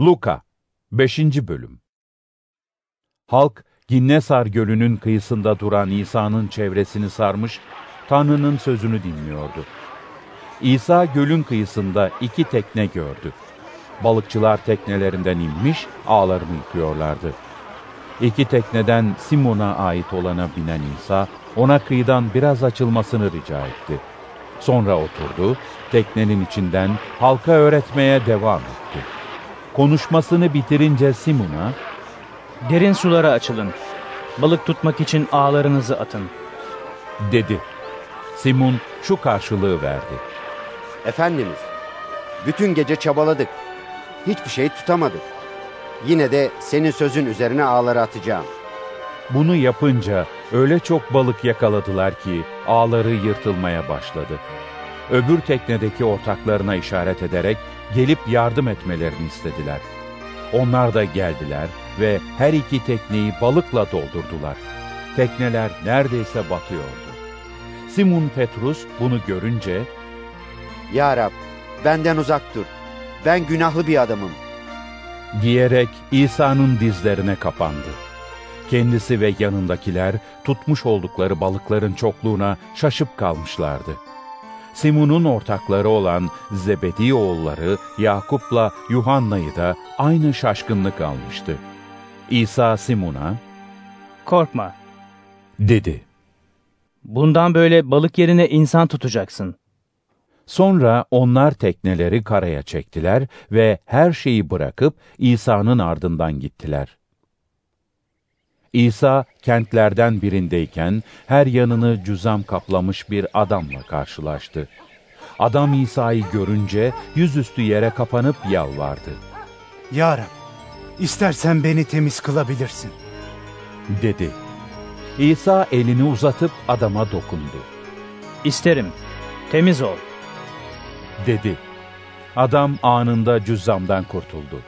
Luka 5. Bölüm Halk, Ginnesar Gölü'nün kıyısında duran İsa'nın çevresini sarmış, Tanrı'nın sözünü dinliyordu. İsa gölün kıyısında iki tekne gördü. Balıkçılar teknelerinden inmiş, ağlarını yıkıyorlardı. İki tekneden Simon'a ait olana binen İsa, ona kıyıdan biraz açılmasını rica etti. Sonra oturdu, teknenin içinden halka öğretmeye devam etti. Konuşmasını bitirince Simon'a, Derin sulara açılın. Balık tutmak için ağlarınızı atın. dedi. Simon şu karşılığı verdi. Efendimiz, bütün gece çabaladık. Hiçbir şey tutamadık. Yine de senin sözün üzerine ağları atacağım. Bunu yapınca öyle çok balık yakaladılar ki ağları yırtılmaya başladı. Öbür teknedeki ortaklarına işaret ederek gelip yardım etmelerini istediler. Onlar da geldiler ve her iki tekneyi balıkla doldurdular. Tekneler neredeyse batıyordu. Simon Petrus bunu görünce Ya Rab, benden uzak dur. Ben günahlı bir adamım. diyerek İsa'nın dizlerine kapandı. Kendisi ve yanındakiler tutmuş oldukları balıkların çokluğuna şaşıp kalmışlardı. Simon'un ortakları olan Zebedi oğulları Yakup'la Yuhanna'yı da aynı şaşkınlık almıştı. İsa Simon'a Korkma. dedi. Bundan böyle balık yerine insan tutacaksın. Sonra onlar tekneleri karaya çektiler ve her şeyi bırakıp İsa'nın ardından gittiler. İsa kentlerden birindeyken her yanını cüzam kaplamış bir adamla karşılaştı. Adam İsa'yı görünce yüzüstü yere kapanıp yalvardı. Ya Rab, istersen beni temiz kılabilirsin. Dedi. İsa elini uzatıp adama dokundu. İsterim. Temiz ol. Dedi. Adam anında cüzzamdan kurtuldu.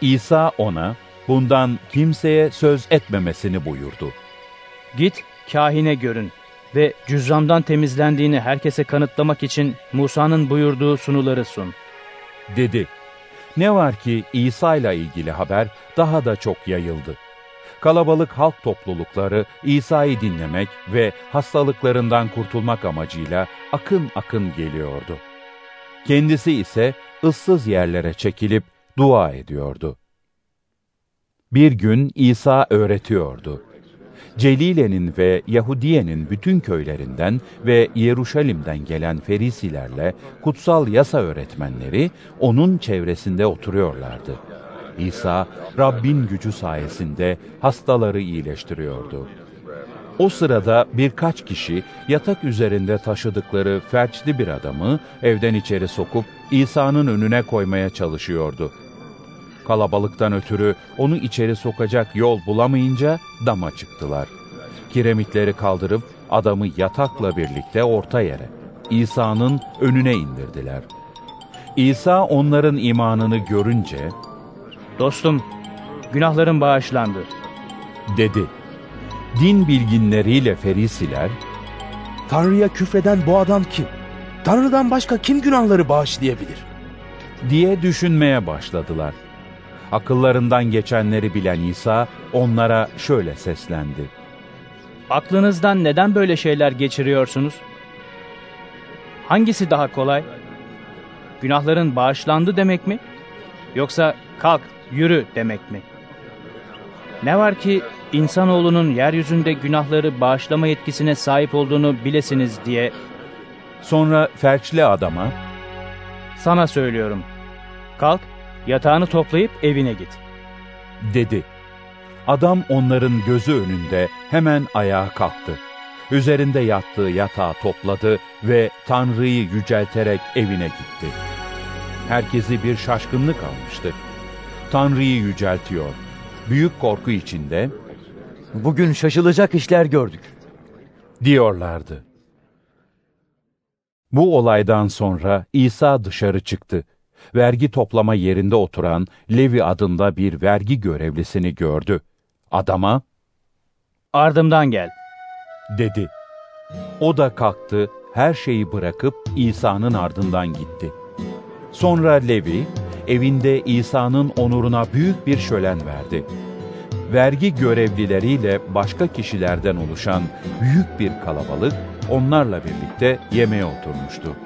İsa ona bundan kimseye söz etmemesini buyurdu. Git kahine görün ve cüzzamdan temizlendiğini herkese kanıtlamak için Musa'nın buyurduğu sunuları sun. Dedi. Ne var ki İsa ile ilgili haber daha da çok yayıldı. Kalabalık halk toplulukları İsa'yı dinlemek ve hastalıklarından kurtulmak amacıyla akın akın geliyordu. Kendisi ise ıssız yerlere çekilip dua ediyordu. Bir gün İsa öğretiyordu. Celile'nin ve Yahudiye'nin bütün köylerinden ve Yeruşalim'den gelen ferisilerle kutsal yasa öğretmenleri onun çevresinde oturuyorlardı. İsa, Rabbin gücü sayesinde hastaları iyileştiriyordu. O sırada birkaç kişi yatak üzerinde taşıdıkları felçli bir adamı evden içeri sokup İsa'nın önüne koymaya çalışıyordu. Kalabalıktan ötürü onu içeri sokacak yol bulamayınca dama çıktılar. Kiremitleri kaldırıp adamı yatakla birlikte orta yere, İsa'nın önüne indirdiler. İsa onların imanını görünce, Dostum, günahların bağışlandı. dedi. Din bilginleriyle ferisiler, Tanrı'ya küfreden bu adam kim? Tanrı'dan başka kim günahları bağışlayabilir? diye düşünmeye başladılar. Akıllarından geçenleri bilen İsa onlara şöyle seslendi. Aklınızdan neden böyle şeyler geçiriyorsunuz? Hangisi daha kolay? Günahların bağışlandı demek mi? Yoksa kalk, yürü demek mi? Ne var ki insanoğlunun yeryüzünde günahları bağışlama yetkisine sahip olduğunu bilesiniz diye Sonra felçli adama, sana söylüyorum. Kalk, yatağını toplayıp evine git. dedi. Adam onların gözü önünde hemen ayağa kalktı. Üzerinde yattığı yatağı topladı ve Tanrı'yı yücelterek evine gitti. Herkesi bir şaşkınlık almıştı. Tanrı'yı yüceltiyor. Büyük korku içinde Bugün şaşılacak işler gördük. diyorlardı. Bu olaydan sonra İsa dışarı çıktı. Vergi toplama yerinde oturan Levi adında bir vergi görevlisini gördü. Adama Ardımdan gel. dedi. O da kalktı, her şeyi bırakıp İsa'nın ardından gitti. Sonra Levi, evinde İsa'nın onuruna büyük bir şölen verdi. Vergi görevlileriyle başka kişilerden oluşan büyük bir kalabalık onlarla birlikte yemeğe oturmuştu.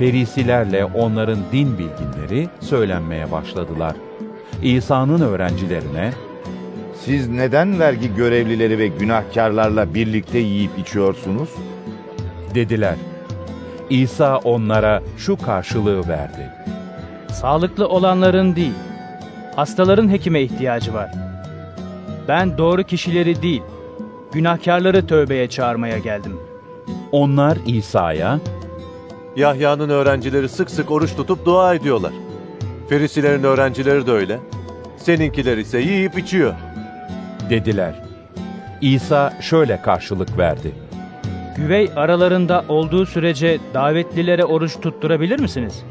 Ferisilerle onların din bilginleri söylenmeye başladılar. İsa'nın öğrencilerine, Siz neden vergi görevlileri ve günahkarlarla birlikte yiyip içiyorsunuz? dediler. İsa onlara şu karşılığı verdi. Sağlıklı olanların değil, hastaların hekime ihtiyacı var. Ben doğru kişileri değil, günahkarları tövbeye çağırmaya geldim. Onlar İsa'ya, Yahya'nın öğrencileri sık sık oruç tutup dua ediyorlar. Ferisilerin öğrencileri de öyle. Seninkiler ise yiyip içiyor. dediler. İsa şöyle karşılık verdi. Güvey aralarında olduğu sürece davetlilere oruç tutturabilir misiniz?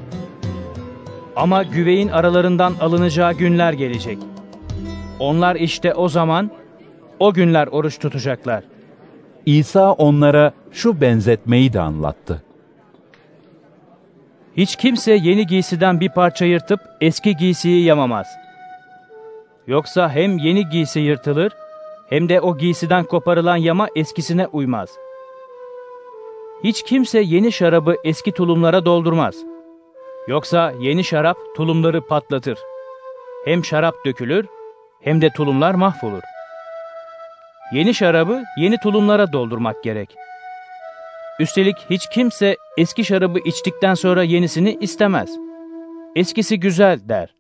Ama güveyin aralarından alınacağı günler gelecek. Onlar işte o zaman, o günler oruç tutacaklar. İsa onlara şu benzetmeyi de anlattı. Hiç kimse yeni giysiden bir parça yırtıp eski giysiyi yamamaz. Yoksa hem yeni giysi yırtılır, hem de o giysiden koparılan yama eskisine uymaz. Hiç kimse yeni şarabı eski tulumlara doldurmaz. Yoksa yeni şarap tulumları patlatır. Hem şarap dökülür, hem de tulumlar mahvolur. Yeni şarabı yeni tulumlara doldurmak gerek. Üstelik hiç kimse eski şarabı içtikten sonra yenisini istemez. Eskisi güzel der.